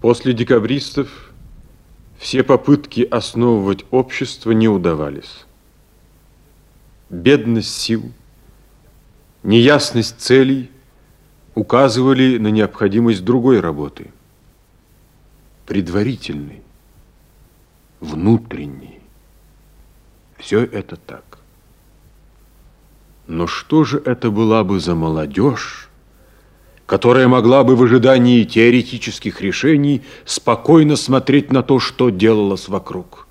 После декабристов все попытки основывать общество не удавались. Бедность сил, неясность целей указывали на необходимость другой работы, предварительной, внутренней. Все это так. Но что же это была бы за молодежь, которая могла бы в ожидании теоретических решений спокойно смотреть на то, что делалось вокруг.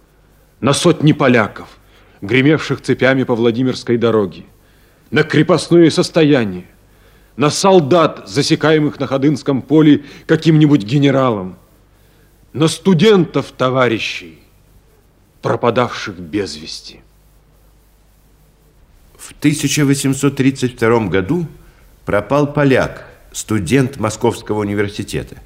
На сотни поляков, гремевших цепями по Владимирской дороге, на крепостное состояние, на солдат, засекаемых на Ходынском поле каким-нибудь генералом, на студентов товарищей, пропадавших без вести. В 1832 году пропал поляк, студент Московского университета.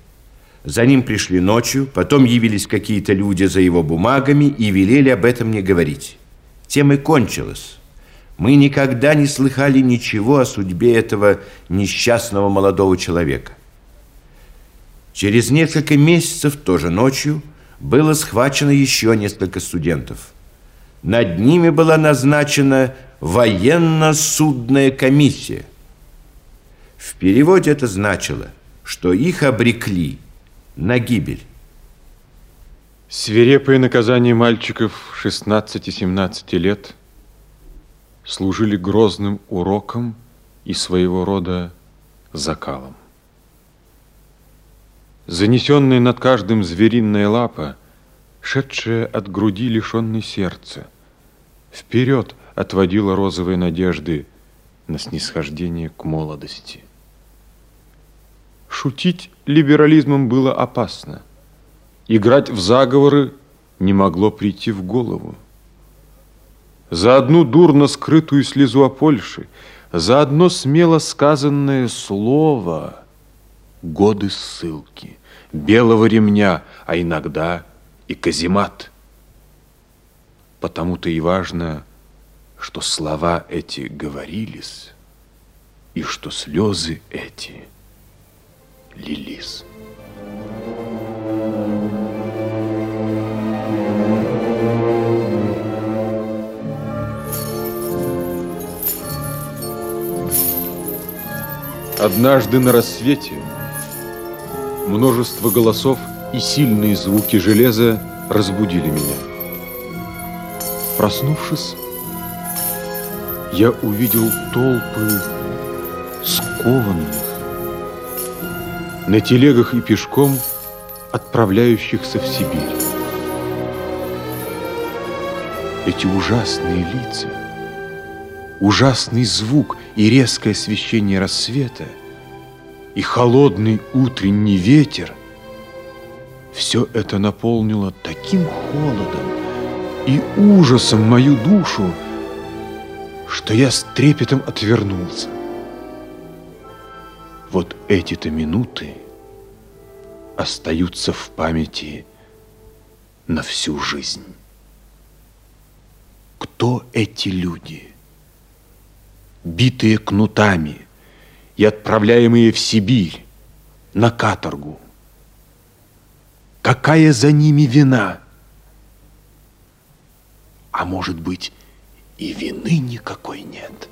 За ним пришли ночью, потом явились какие-то люди за его бумагами и велели об этом не говорить. Тем и кончилось. Мы никогда не слыхали ничего о судьбе этого несчастного молодого человека. Через несколько месяцев, тоже ночью, было схвачено еще несколько студентов. Над ними была назначена военно-судная комиссия – в переводе это значило, что их обрекли на гибель. Свирепые наказания мальчиков 16-17 лет служили грозным уроком и своего рода закалом. Занесенная над каждым звериная лапа, шедшая от груди лишенной сердца, вперед отводила розовые надежды на снисхождение к молодости. Шутить либерализмом было опасно. Играть в заговоры не могло прийти в голову. За одну дурно скрытую слезу о Польше, за одно смело сказанное слово годы ссылки, белого ремня, а иногда и каземат. Потому-то и важно, что слова эти говорились, и что слезы эти – лилис. Однажды на рассвете множество голосов и сильные звуки железа разбудили меня. Проснувшись, я увидел толпы скованных, на телегах и пешком отправляющихся в Сибирь. Эти ужасные лица, ужасный звук и резкое освещение рассвета и холодный утренний ветер все это наполнило таким холодом и ужасом мою душу, что я с трепетом отвернулся. Вот эти-то минуты остаются в памяти на всю жизнь. Кто эти люди? Битые кнутами и отправляемые в Сибирь на каторгу. Какая за ними вина? А может быть, и вины никакой нет.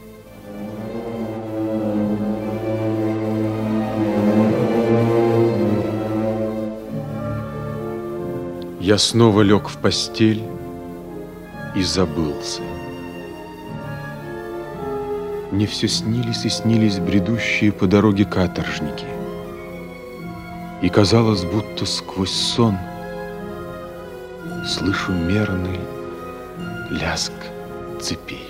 Я снова лег в постель и забылся. Мне все снились и снились бредущие по дороге каторжники. И казалось, будто сквозь сон слышу мерный ляск цепей.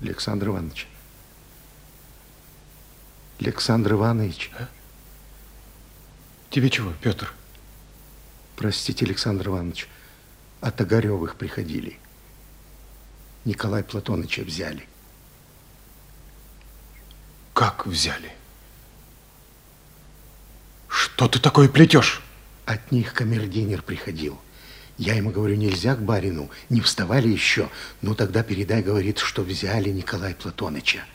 Александр Иванович. Александр Иванович. А? Тебе чего, Петр? Простите, Александр Иванович, от Огаревых приходили. Николай Платоныча взяли. Как взяли? Что ты такое плетешь? От них камердинер приходил. Я ему говорю, нельзя к барину, не вставали еще. Ну, тогда передай, говорит, что взяли Николая Платоныча.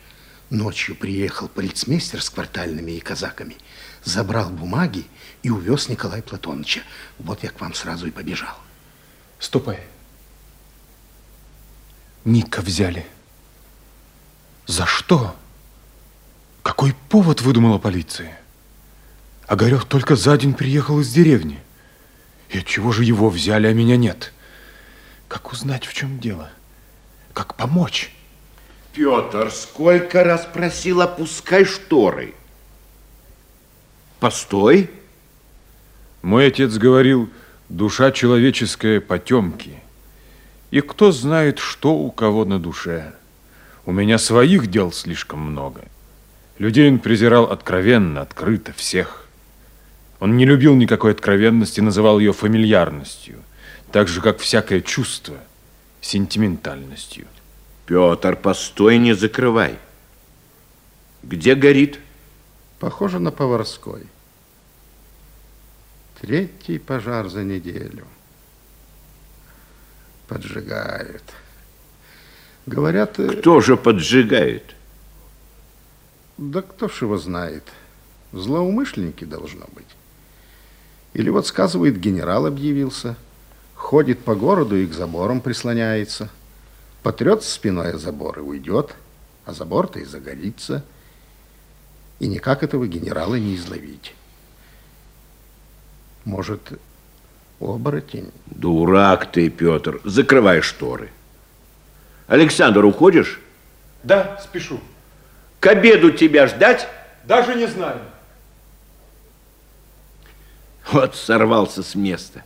Ночью приехал полицмейстер с квартальными и казаками, забрал бумаги и увез Николая Платоновича. Вот я к вам сразу и побежал. Ступай. Ника взяли. За что? Какой повод выдумала полиция? Огарев только за день приехал из деревни. И отчего же его взяли, а меня нет? Как узнать, в чем дело? Как помочь? Петр, сколько раз просил, опускай шторы. Постой. Мой отец говорил, душа человеческая потемки. И кто знает, что у кого на душе. У меня своих дел слишком много. Людей он презирал откровенно, открыто, всех. Он не любил никакой откровенности, называл ее фамильярностью, так же, как всякое чувство, сентиментальностью. Петр, постой, не закрывай. Где горит? Похоже на поварской. Третий пожар за неделю. Поджигают. Говорят... Э, кто же поджигает? Да кто ж его знает. Злоумышленники должно быть. Или вот, сказывает, генерал объявился. Ходит по городу и к заборам прислоняется. Потрет спиной о забор и уйдет, а забор-то и загорится. И никак этого генерала не изловить. Может, оборотень? Дурак ты, Петр. Закрывай шторы. Александр, уходишь? Да, спешу. К обеду тебя ждать? Даже не знаю. Вот сорвался с места.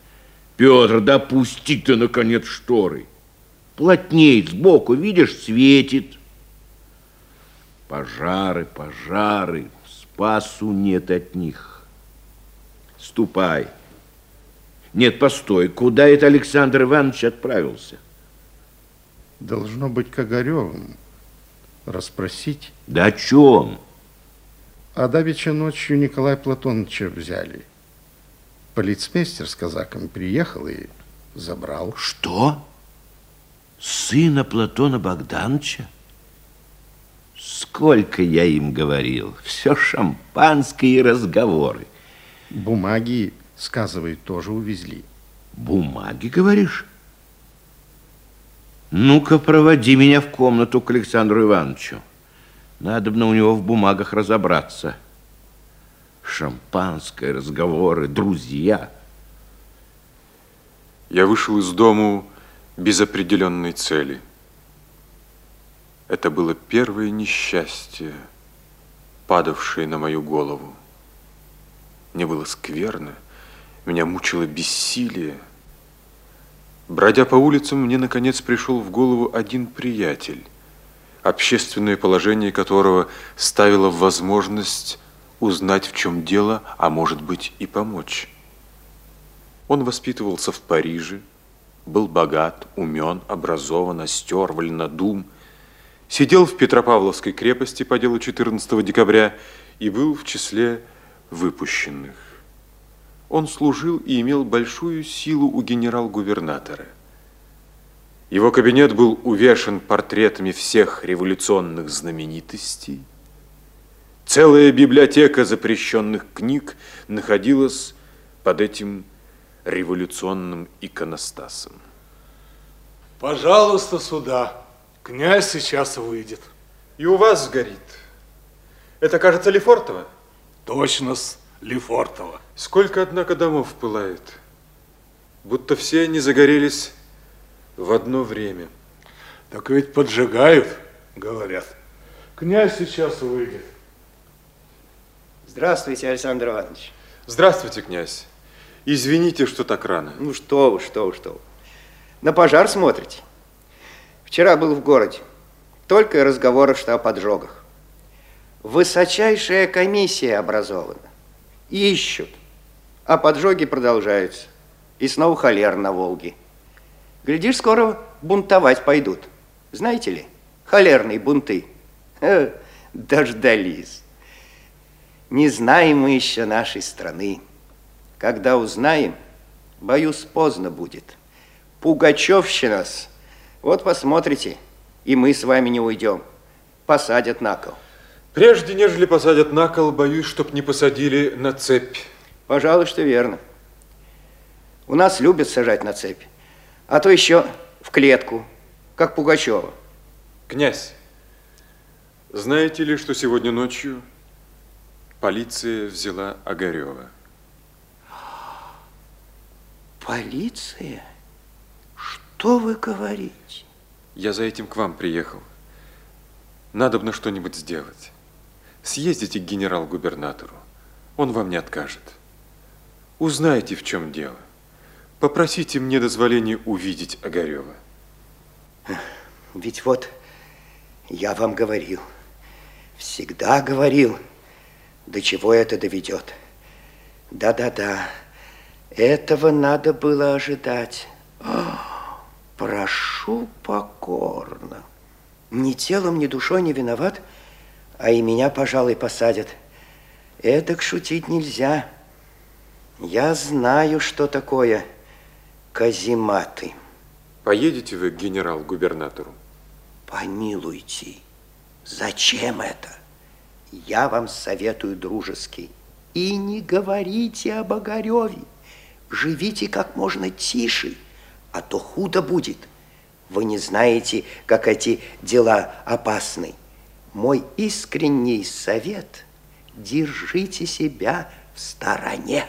Петр, да пусти ты, наконец, шторы. Плотней сбоку, видишь, светит. Пожары, пожары, спасу нет от них. Ступай. Нет, постой, куда это Александр Иванович отправился? Должно быть к Огаревым. Расспросить? Да о чем? А давеча ночью Николая Платоновича взяли. Полицмейстер с казаками приехал и забрал. Что? Сына Платона Богдановича? Сколько я им говорил. Все шампанское и разговоры. Бумаги, сказывает, тоже увезли. Бумаги, говоришь? Ну-ка, проводи меня в комнату к Александру Ивановичу. Надо бы у него в бумагах разобраться шампанское, разговоры, друзья. Я вышел из дому без определенной цели. Это было первое несчастье, падавшее на мою голову. Мне было скверно, меня мучило бессилие. Бродя по улицам, мне, наконец, пришел в голову один приятель, общественное положение которого ставило в возможность узнать, в чем дело, а может быть и помочь. Он воспитывался в Париже, был богат, умен, образован, остер, вольнодум, сидел в Петропавловской крепости по делу 14 декабря и был в числе выпущенных. Он служил и имел большую силу у генерал-губернатора. Его кабинет был увешан портретами всех революционных знаменитостей, Целая библиотека запрещенных книг находилась под этим революционным иконостасом. Пожалуйста, сюда. Князь сейчас выйдет. И у вас сгорит. Это, кажется, Лефортово? Точно, с Лефортово. Сколько, однако, домов пылает. Будто все они загорелись в одно время. Так ведь поджигают, говорят. Князь сейчас выйдет. Здравствуйте, Александр Иванович. Здравствуйте, князь. Извините, что так рано. Ну что вы, что вы, что вы. На пожар смотрите. Вчера был в городе. Только и разговоров, что о поджогах. Высочайшая комиссия образована. Ищут. А поджоги продолжаются. И снова холер на Волге. Глядишь, скоро бунтовать пойдут. Знаете ли, холерные бунты. Дождались. Не знаем мы еще нашей страны. Когда узнаем, боюсь, поздно будет. Пугачевщина -с. Вот посмотрите, и мы с вами не уйдем. Посадят на кол. Прежде, нежели посадят на кол, боюсь, чтоб не посадили на цепь. Пожалуй, что верно. У нас любят сажать на цепь, а то еще в клетку, как Пугачева. Князь, знаете ли, что сегодня ночью полиция взяла Огарева? Полиция? Что вы говорите? Я за этим к вам приехал. Надо бы на что-нибудь сделать. Съездите к генерал-губернатору. Он вам не откажет. Узнайте, в чем дело. Попросите мне дозволения увидеть Огарева. Ведь вот я вам говорил, всегда говорил, до чего это доведет. Да-да-да, этого надо было ожидать. прошу покорно. Ни телом, ни душой не виноват, а и меня, пожалуй, посадят. Эдак шутить нельзя. Я знаю, что такое казематы. Поедете вы к генерал-губернатору? Помилуйте, зачем это? Я вам советую дружески. И не говорите об Огареве. Живите как можно тише, а то худо будет. Вы не знаете, как эти дела опасны. Мой искренний совет – держите себя в стороне.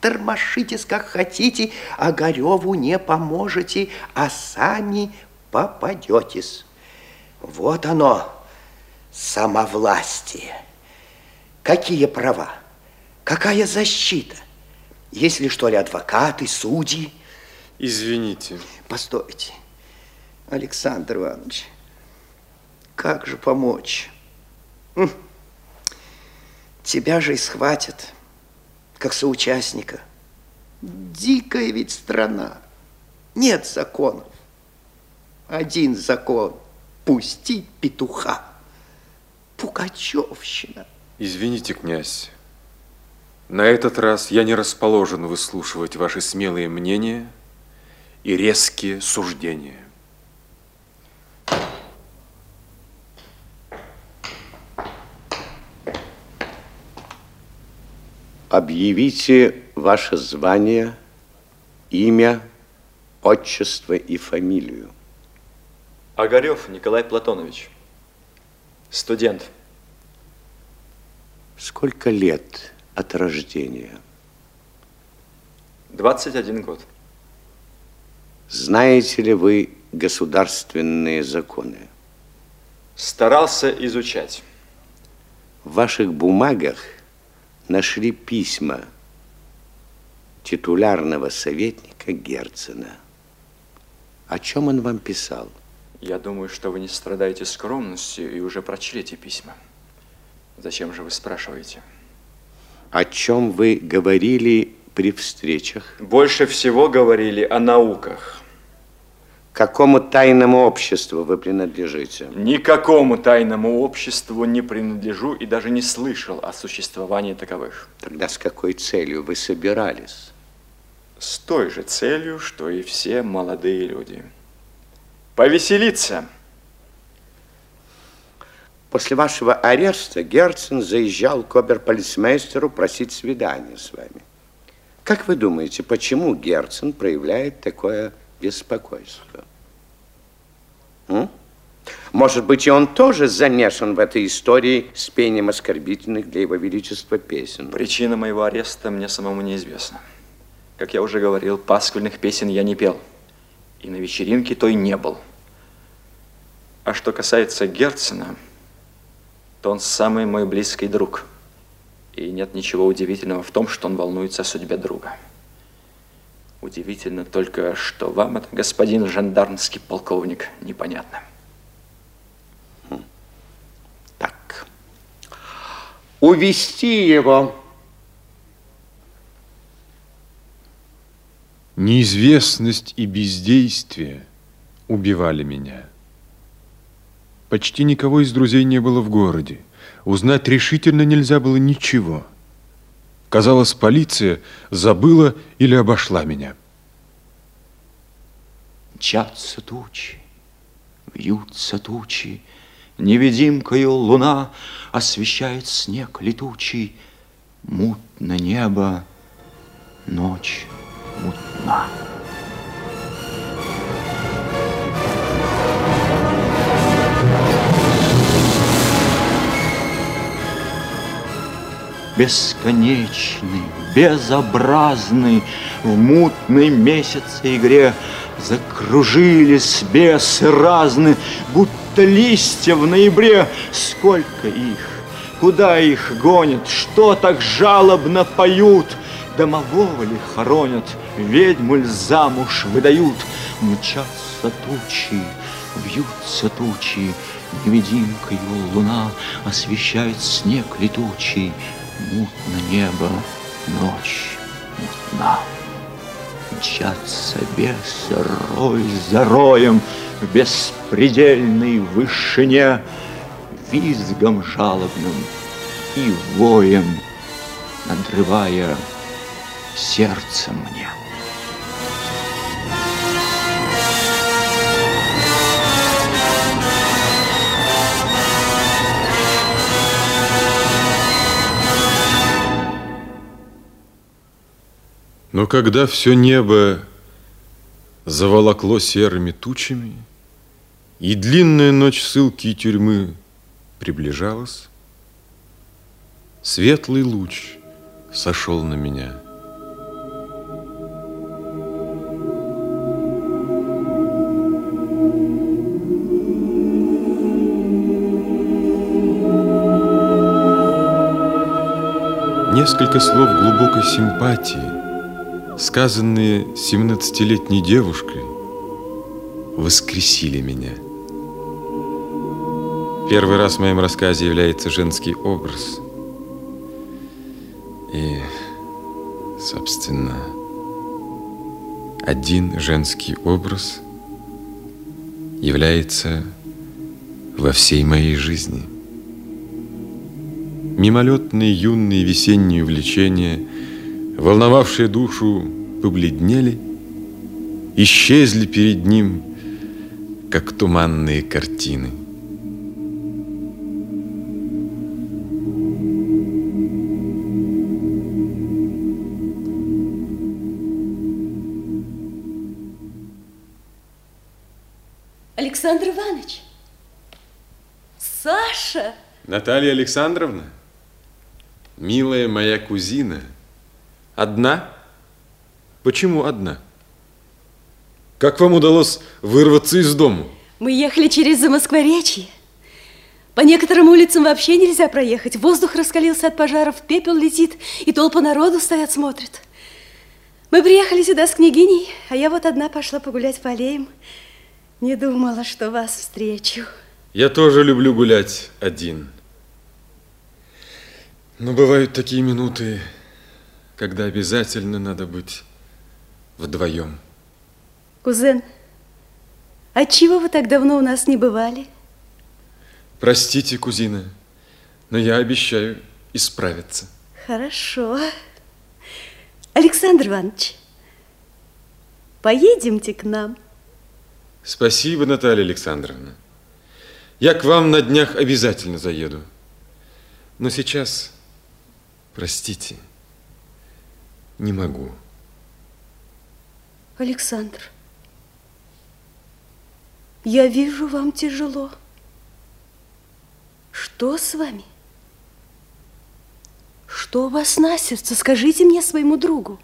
Тормошитесь, как хотите, а Гореву не поможете, а сами попадетесь. Вот оно, самовластие. Какие права? Какая защита? Если что ли адвокаты, судьи? Извините. Постойте, Александр Иванович, как же помочь? Тебя же и схватят как соучастника. Дикая ведь страна. Нет законов. Один закон – пустить петуха. Пугачевщина. Извините, князь. На этот раз я не расположен выслушивать ваши смелые мнения и резкие суждения. Объявите ваше звание, имя, отчество и фамилию. Огарев Николай Платонович, студент. Сколько лет от рождения? 21 год. Знаете ли вы государственные законы? Старался изучать. В ваших бумагах нашли письма титулярного советника Герцена. О чем он вам писал? Я думаю, что вы не страдаете скромностью и уже прочли эти письма. Зачем же вы спрашиваете? О чем вы говорили при встречах? Больше всего говорили о науках. Какому тайному обществу вы принадлежите? Никакому тайному обществу не принадлежу и даже не слышал о существовании таковых. Тогда с какой целью вы собирались? С той же целью, что и все молодые люди. Повеселиться. После вашего ареста Герцен заезжал к оберполицмейстеру просить свидания с вами. Как вы думаете, почему Герцен проявляет такое беспокойство? М? Может быть, и он тоже замешан в этой истории с пением оскорбительных для его величества песен? Причина моего ареста мне самому неизвестна. Как я уже говорил, пасквильных песен я не пел. И на вечеринке той не был. А что касается Герцена, то он самый мой близкий друг. И нет ничего удивительного в том, что он волнуется о судьбе друга. Удивительно только, что вам это, господин жандармский полковник, непонятно. Так. Увести его. Неизвестность и бездействие убивали меня. Почти никого из друзей не было в городе. Узнать решительно нельзя было ничего. Казалось, полиция забыла или обошла меня. Мчатся тучи, вьются тучи, Невидимкою луна освещает снег летучий, Мутно небо, ночь мутна. Бесконечный, безобразный, В мутной месяце игре Закружились бесы разные, Будто листья в ноябре. Сколько их, куда их гонят, Что так жалобно поют? Домового ли хоронят, Ведьму ль замуж выдают? Мчатся тучи, вьются тучи, Невидимкою луна Освещает снег летучий, Мутно небо, ночь мутна. Мчатся бесы рой за роем В беспредельной вышине, Визгом жалобным и воем, Надрывая сердце мне. Но когда все небо заволокло серыми тучами, и длинная ночь ссылки и тюрьмы приближалась, светлый луч сошел на меня. Несколько слов глубокой симпатии, сказанные 17-летней девушкой, воскресили меня. Первый раз в моем рассказе является женский образ. И, собственно, один женский образ является во всей моей жизни. Мимолетные юные весенние увлечения, волновавшие душу, побледнели, исчезли перед ним, как туманные картины. Александр Иванович! Саша! Наталья Александровна, милая моя кузина, одна? Почему одна? Как вам удалось вырваться из дому? Мы ехали через Замоскворечье. По некоторым улицам вообще нельзя проехать. Воздух раскалился от пожаров, пепел летит, и толпа народу стоят, смотрят. Мы приехали сюда с княгиней, а я вот одна пошла погулять по аллеям. Не думала, что вас встречу. Я тоже люблю гулять один. Но бывают такие минуты, когда обязательно надо быть вдвоем. Кузен, отчего вы так давно у нас не бывали? Простите, кузина, но я обещаю исправиться. Хорошо. Александр Иванович, поедемте к нам. Спасибо, Наталья Александровна. Я к вам на днях обязательно заеду. Но сейчас, простите, не могу. Александр, я вижу, вам тяжело. Что с вами? Что у вас на сердце? Скажите мне своему другу.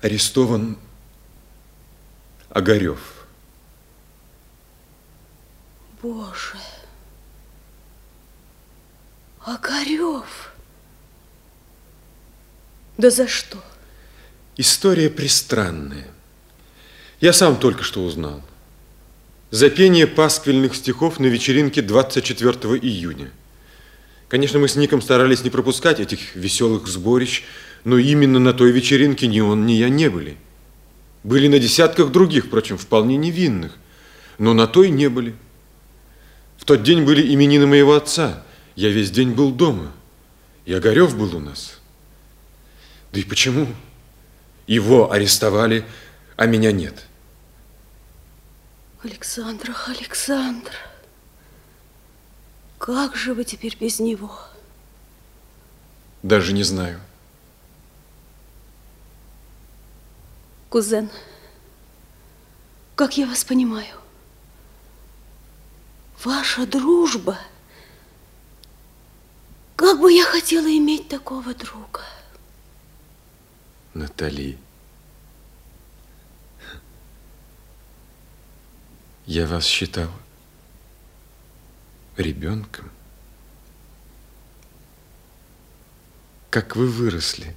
Арестован Огарев. Боже. Огарев. Да за что? История пристранная. Я сам только что узнал. За пение пасквильных стихов на вечеринке 24 июня. Конечно, мы с Ником старались не пропускать этих веселых сборищ, но именно на той вечеринке ни он, ни я не были. Были на десятках других, впрочем, вполне невинных, но на той не были. В тот день были именины моего отца. Я весь день был дома. И Огарев был у нас. Да и почему? Его арестовали, а меня нет. Александр, Александр, как же вы теперь без него? Даже не знаю. Кузен, как я вас понимаю, ваша дружба... Как бы я хотела иметь такого друга. Натали, я вас считал ребенком. Как вы выросли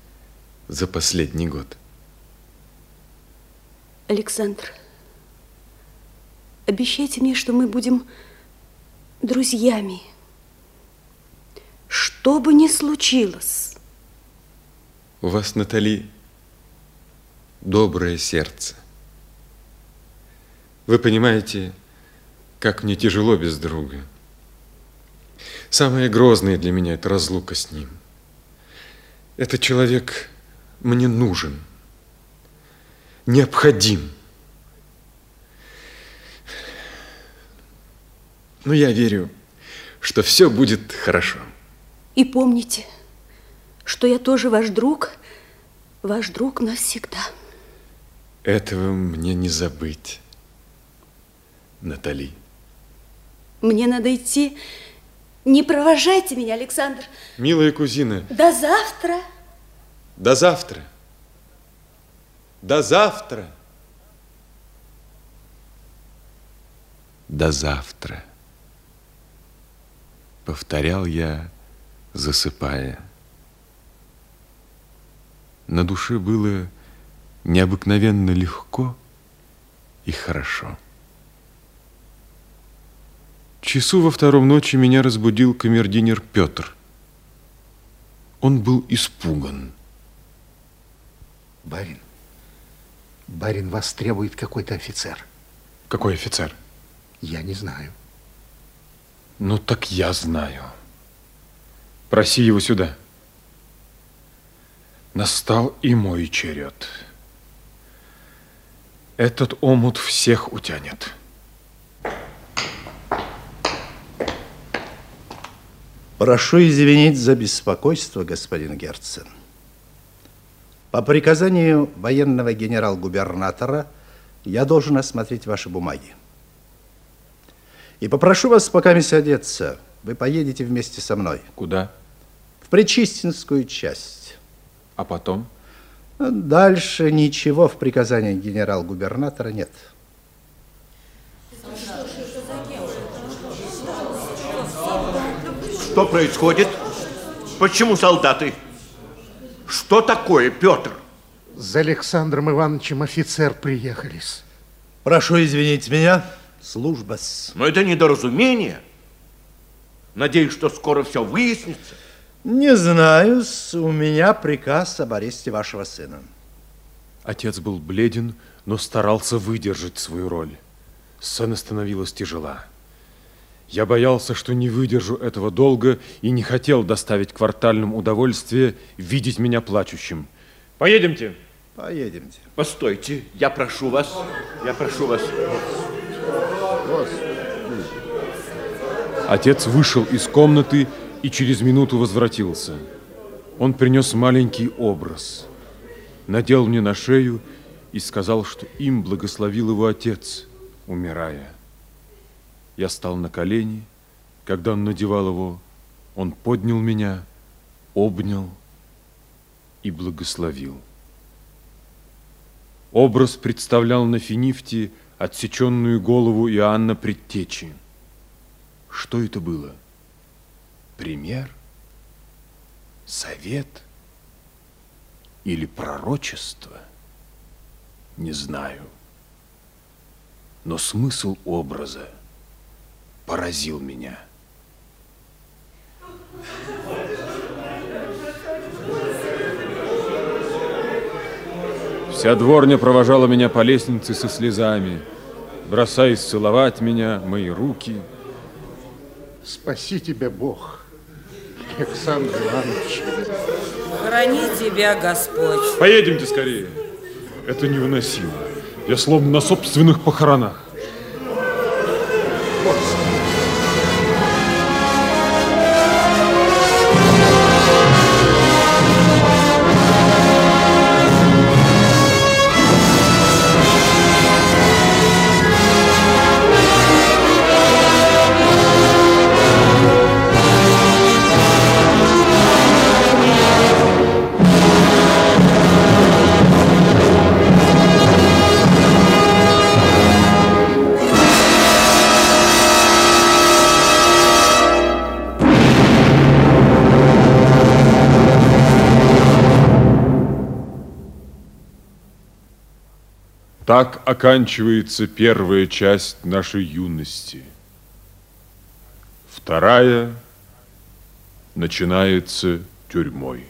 за последний год. Александр, обещайте мне, что мы будем друзьями. Что бы ни случилось. У вас, Натали, доброе сердце. Вы понимаете, как мне тяжело без друга. Самое грозное для меня – это разлука с ним. Этот человек мне нужен необходим. Но я верю, что все будет хорошо. И помните, что я тоже ваш друг, ваш друг навсегда. Этого мне не забыть, Натали. Мне надо идти. Не провожайте меня, Александр. Милая кузина. До завтра. До завтра. До завтра. До завтра. Повторял я, засыпая. На душе было необыкновенно легко и хорошо. Часу во втором ночи меня разбудил камердинер Петр. Он был испуган. Барин, Барин, вас требует какой-то офицер. Какой офицер? Я не знаю. Ну так я знаю. Проси его сюда. Настал и мой черед. Этот омут всех утянет. Прошу извинить за беспокойство, господин Герцен. По приказанию военного генерал-губернатора я должен осмотреть ваши бумаги. И попрошу вас пока месяц одеться. Вы поедете вместе со мной. Куда? В Причистинскую часть. А потом? Дальше ничего в приказании генерал-губернатора нет. Что происходит? Почему солдаты? Что такое, Петр? За Александром Ивановичем офицер приехались. Прошу извинить меня, служба с... Но это недоразумение. Надеюсь, что скоро все выяснится. Не знаю, у меня приказ об аресте вашего сына. Отец был бледен, но старался выдержать свою роль. Сцена становилась тяжела. Я боялся, что не выдержу этого долго и не хотел доставить квартальным удовольствие видеть меня плачущим. Поедемте. Поедемте. Постойте, я прошу вас, я прошу вас. Отец вышел из комнаты и через минуту возвратился. Он принес маленький образ, надел мне на шею и сказал, что им благословил его отец, умирая. Я стал на колени. Когда он надевал его, он поднял меня, обнял и благословил. Образ представлял на финифте отсеченную голову Иоанна Предтечи. Что это было? Пример? Совет? Или пророчество? Не знаю. Но смысл образа – поразил меня. Вся дворня провожала меня по лестнице со слезами, бросаясь целовать меня, мои руки. Спаси тебя, Бог, Александр Иванович. Храни тебя, Господь. Поедемте скорее. Это невыносимо. Я словно на собственных похоронах. Оканчивается первая часть нашей юности. Вторая начинается тюрьмой.